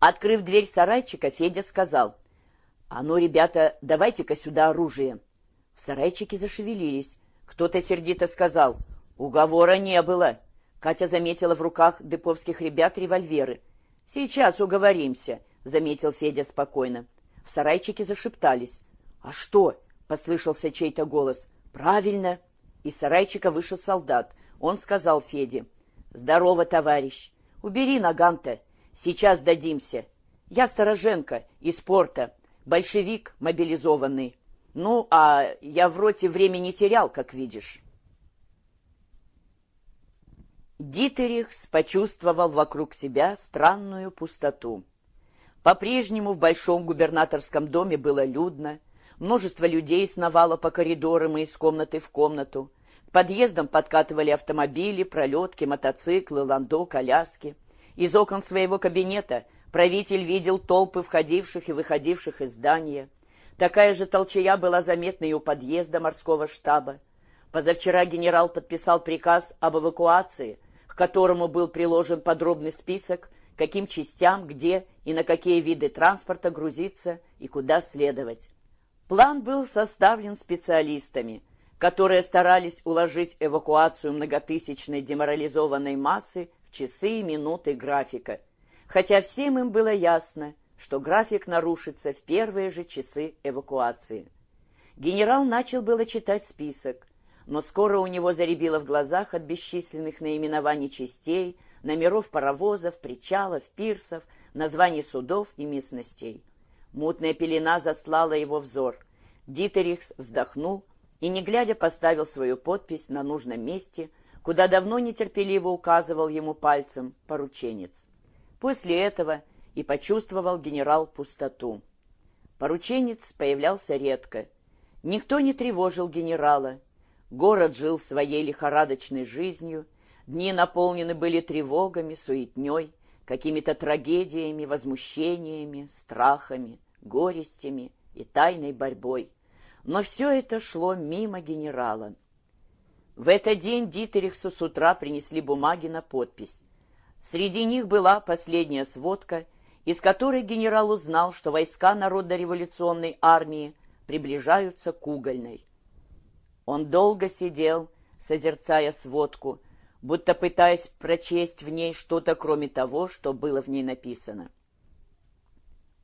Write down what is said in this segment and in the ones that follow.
Открыв дверь сарайчика, Федя сказал, «А ну, ребята, давайте-ка сюда оружие». В сарайчике зашевелились. Кто-то сердито сказал, «Уговора не было». Катя заметила в руках деповских ребят револьверы. «Сейчас уговоримся», — заметил Федя спокойно. В сарайчике зашептались. «А что?» — послышался чей-то голос. «Правильно!» Из сарайчика вышел солдат. Он сказал Феде. «Здорово, товарищ! Убери наган-то! Сейчас дадимся! Я Стороженко, из порта, большевик мобилизованный. Ну, а я в роте времени терял, как видишь». Дитерихс почувствовал вокруг себя странную пустоту. По-прежнему в большом губернаторском доме было людно, множество людей сновало по коридорам и из комнаты в комнату, к подъездам подкатывали автомобили, пролетки, мотоциклы, ландо, коляски. Из окон своего кабинета правитель видел толпы входивших и выходивших из здания. Такая же толчая была заметна и у подъезда морского штаба. Позавчера генерал подписал приказ об эвакуации, к которому был приложен подробный список, каким частям, где и на какие виды транспорта грузиться и куда следовать. План был составлен специалистами – которые старались уложить эвакуацию многотысячной деморализованной массы в часы и минуты графика, хотя всем им было ясно, что график нарушится в первые же часы эвакуации. Генерал начал было читать список, но скоро у него заребило в глазах от бесчисленных наименований частей, номеров паровозов, причалов, пирсов, названий судов и местностей. Мутная пелена заслала его взор. Дитерихс вздохнул, и, не глядя, поставил свою подпись на нужном месте, куда давно нетерпеливо указывал ему пальцем порученец. После этого и почувствовал генерал пустоту. Порученец появлялся редко. Никто не тревожил генерала. Город жил своей лихорадочной жизнью, дни наполнены были тревогами, суетней, какими-то трагедиями, возмущениями, страхами, горестями и тайной борьбой. Но все это шло мимо генерала. В этот день Дитерихсу с утра принесли бумаги на подпись. Среди них была последняя сводка, из которой генерал узнал, что войска Народно-революционной армии приближаются к Угольной. Он долго сидел, созерцая сводку, будто пытаясь прочесть в ней что-то, кроме того, что было в ней написано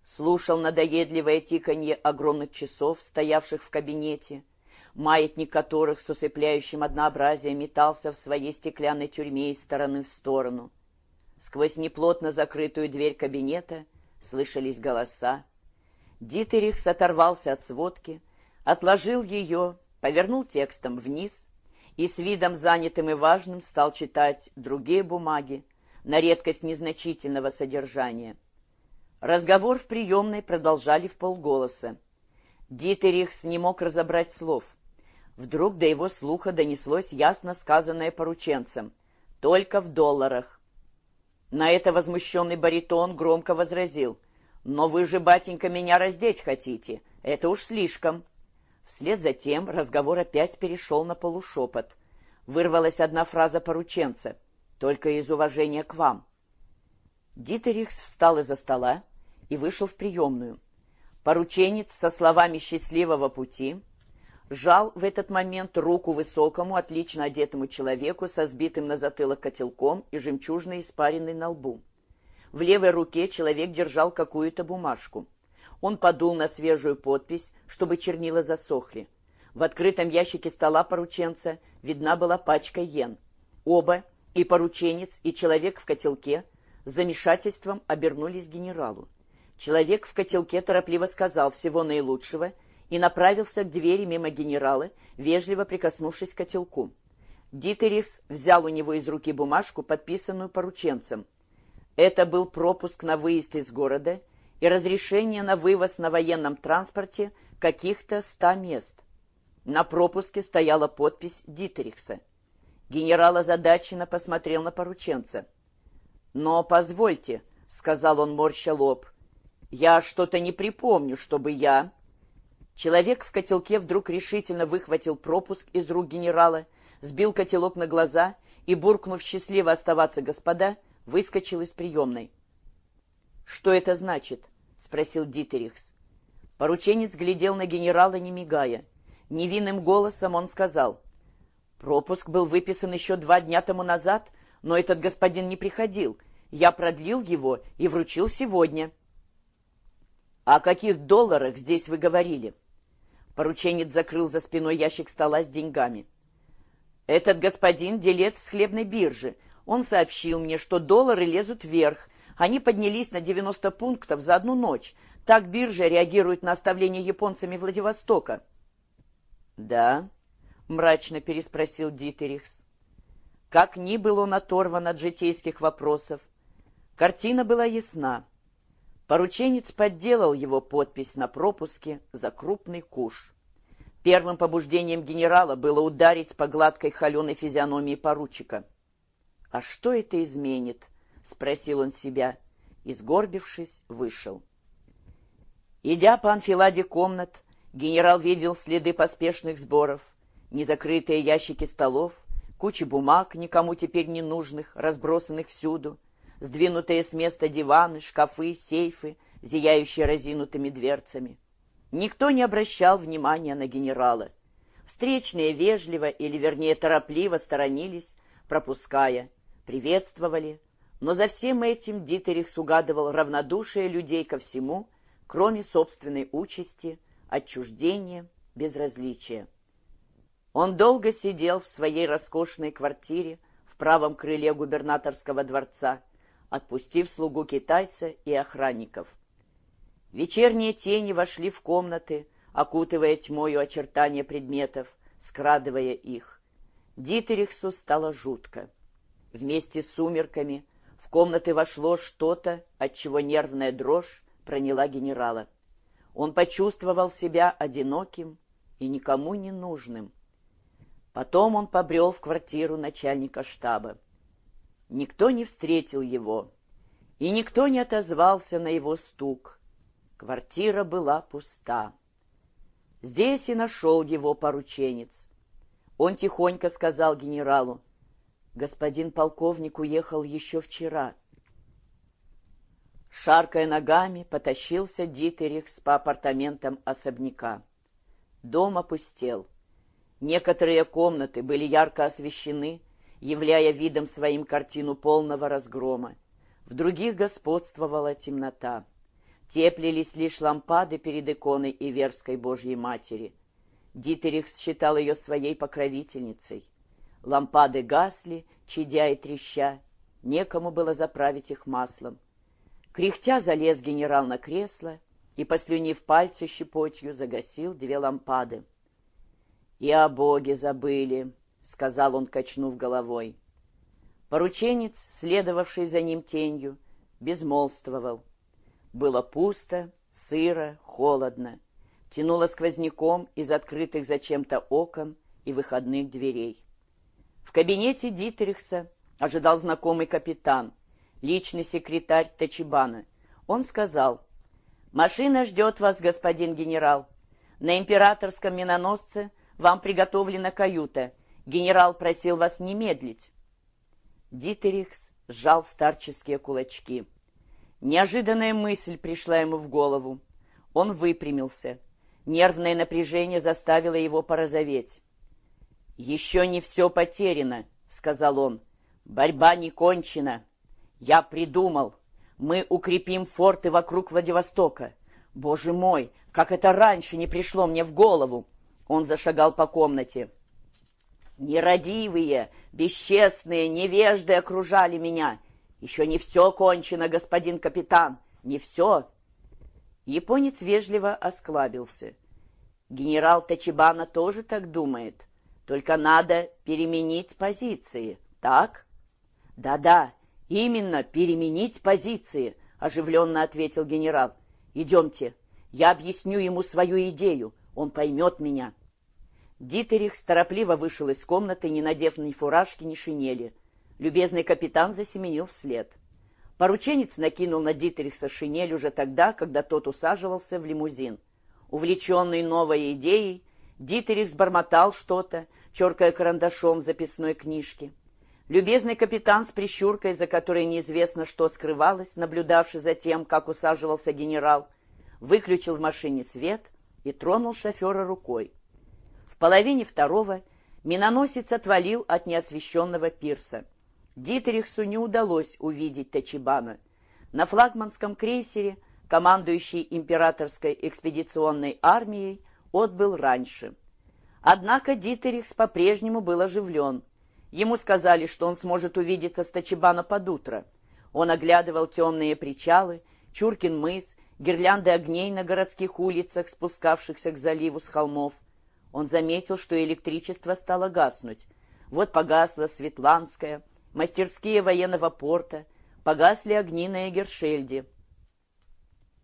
слушал надоедливое тиканье огромных часов, стоявших в кабинете, маятник которых с усыпляющим однообразием метался в своей стеклянной тюрьме из стороны в сторону. Сквозь неплотно закрытую дверь кабинета слышались голоса. Дитерихс оторвался от сводки, отложил ее, повернул текстом вниз и с видом занятым и важным стал читать другие бумаги, на редкость незначительного содержания — Разговор в приемной продолжали в полголоса. Дитерихс не мог разобрать слов. Вдруг до его слуха донеслось ясно сказанное порученцем. «Только в долларах». На это возмущенный баритон громко возразил. «Но вы же, батенька, меня раздеть хотите. Это уж слишком». Вслед за тем разговор опять перешел на полушепот. Вырвалась одна фраза порученца. «Только из уважения к вам». Дитерихс встал из-за стола, и вышел в приемную. Порученец со словами «счастливого пути» жал в этот момент руку высокому, отлично одетому человеку со сбитым на затылок котелком и жемчужной испаренной на лбу. В левой руке человек держал какую-то бумажку. Он подул на свежую подпись, чтобы чернила засохли. В открытом ящике стола порученца видна была пачка йен. Оба, и порученец, и человек в котелке, с замешательством обернулись генералу. Человек в котелке торопливо сказал всего наилучшего и направился к двери мимо генерала, вежливо прикоснувшись к котелку. Дитерихс взял у него из руки бумажку, подписанную порученцем. Это был пропуск на выезд из города и разрешение на вывоз на военном транспорте каких-то ста мест. На пропуске стояла подпись Дитерихса. Генерал озадаченно посмотрел на порученца. «Но позвольте», — сказал он, морща лоб, я что-то не припомню, чтобы я... Человек в котелке вдруг решительно выхватил пропуск из рук генерала, сбил котелок на глаза и, буркнув счастливо оставаться господа, выскочил из приемной. «Что это значит?» — спросил Дитерихс. Порученец глядел на генерала, не мигая. Невинным голосом он сказал, «Пропуск был выписан еще два дня тому назад, но этот господин не приходил. Я продлил его и вручил сегодня». «О каких долларах здесь вы говорили?» Порученец закрыл за спиной ящик стола с деньгами. «Этот господин — делец с хлебной биржи. Он сообщил мне, что доллары лезут вверх. Они поднялись на 90 пунктов за одну ночь. Так биржа реагирует на оставление японцами Владивостока». «Да?» — мрачно переспросил Дитерихс. Как ни был он оторван от житейских вопросов, картина была ясна. Порученец подделал его подпись на пропуске за крупный куш. Первым побуждением генерала было ударить по гладкой холеной физиономии поручика. «А что это изменит?» — спросил он себя и, сгорбившись, вышел. Идя по анфиладе комнат, генерал видел следы поспешных сборов, незакрытые ящики столов, кучи бумаг, никому теперь не нужных, разбросанных всюду, сдвинутые с места диваны, шкафы, сейфы, зияющие разинутыми дверцами. Никто не обращал внимания на генерала. Встречные вежливо или, вернее, торопливо сторонились, пропуская, приветствовали, но за всем этим Дитерих угадывал равнодушие людей ко всему, кроме собственной участи, отчуждения, безразличия. Он долго сидел в своей роскошной квартире в правом крыле губернаторского дворца, отпустив слугу китайца и охранников. Вечерние тени вошли в комнаты, окутывая тьмою очертания предметов, скрадывая их. Дитерихсу стало жутко. Вместе с сумерками в комнаты вошло что-то, от чего нервная дрожь проняла генерала. Он почувствовал себя одиноким и никому не нужным. Потом он побрел в квартиру начальника штаба. Никто не встретил его, и никто не отозвался на его стук. Квартира была пуста. Здесь и нашел его порученец. Он тихонько сказал генералу, «Господин полковник уехал еще вчера». Шаркая ногами, потащился Дитерихс по апартаментам особняка. Дом опустел. Некоторые комнаты были ярко освещены, являя видом своим картину полного разгрома. В других господствовала темнота. Теплились лишь лампады перед иконой Иверской Божьей Матери. Дитерих считал ее своей покровительницей. Лампады гасли, чадя и треща, некому было заправить их маслом. Кряхтя залез генерал на кресло и, послюнив пальцы щепотью, загасил две лампады. «И о Боге забыли», — сказал он, качнув головой. Порученец, следовавший за ним тенью, безмолвствовал. Было пусто, сыро, холодно. Тянуло сквозняком из открытых зачем-то окон и выходных дверей. В кабинете Дитрихса ожидал знакомый капитан, личный секретарь Тачибана. Он сказал, «Машина ждет вас, господин генерал. На императорском миноносце вам приготовлена каюта. Генерал просил вас не медлить. Дитерихс сжал старческие кулачки. Неожиданная мысль пришла ему в голову. Он выпрямился. Нервное напряжение заставило его порозоветь. «Еще не все потеряно», — сказал он. «Борьба не кончена. Я придумал. Мы укрепим форты вокруг Владивостока. Боже мой, как это раньше не пришло мне в голову!» Он зашагал по комнате. Нерадивые, бесчестные, невежды окружали меня. Еще не все кончено, господин капитан, не все. Японец вежливо осклабился. Генерал Тачибана тоже так думает. Только надо переменить позиции, так? Да-да, именно переменить позиции, оживленно ответил генерал. Идемте, я объясню ему свою идею, он поймет меня. Дитерих торопливо вышел из комнаты, не надев ни фуражки, ни шинели. Любезный капитан засеменил вслед. Порученец накинул на Дитерихса шинель уже тогда, когда тот усаживался в лимузин. Увлеченный новой идеей, Дитерих сбормотал что-то, черкая карандашом в записной книжке. Любезный капитан с прищуркой, за которой неизвестно что скрывалось, наблюдавший за тем, как усаживался генерал, выключил в машине свет и тронул шофера рукой. В половине второго миноносец отвалил от неосвещенного пирса. Дитерихсу не удалось увидеть Тачибана. На флагманском крейсере командующий императорской экспедиционной армией отбыл раньше. Однако Дитерихс по-прежнему был оживлен. Ему сказали, что он сможет увидеться с Тачибана под утро. Он оглядывал темные причалы, Чуркин мыс, гирлянды огней на городских улицах, спускавшихся к заливу с холмов. Он заметил, что электричество стало гаснуть. Вот погасла Светланская, мастерские военного порта, погасли огни на Эгершельде.